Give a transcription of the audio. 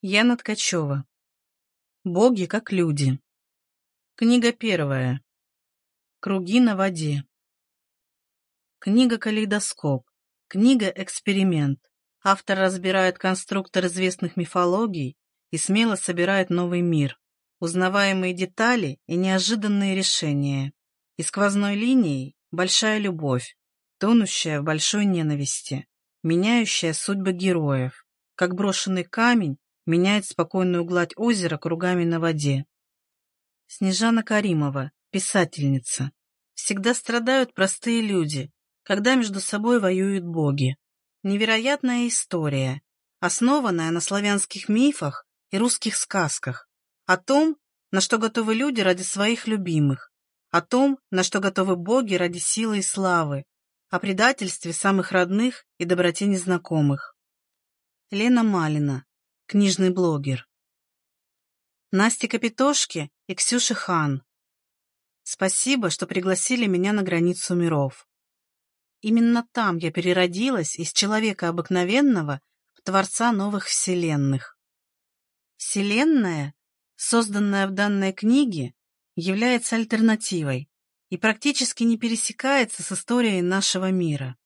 Яна Ткачева. Боги как люди. Книга первая. Круги на воде. Книга «Калейдоскоп». Книга «Эксперимент». Автор разбирает конструктор известных мифологий и смело собирает новый мир, узнаваемые детали и неожиданные решения. И сквозной линией большая любовь, тонущая в большой ненависти, меняющая судьбы героев, как брошенный камень меняет спокойную гладь озера кругами на воде. Снежана Каримова, писательница. Всегда страдают простые люди, когда между собой воюют боги. Невероятная история, основанная на славянских мифах и русских сказках, о том, на что готовы люди ради своих любимых, о том, на что готовы боги ради силы и славы, о предательстве самых родных и доброте незнакомых. Лена Малина, книжный блогер. Насте Капитошки и Ксюше Хан. Спасибо, что пригласили меня на границу миров. Именно там я переродилась из человека обыкновенного в творца новых вселенных. Вселенная, созданная в данной книге, является альтернативой и практически не пересекается с историей нашего мира.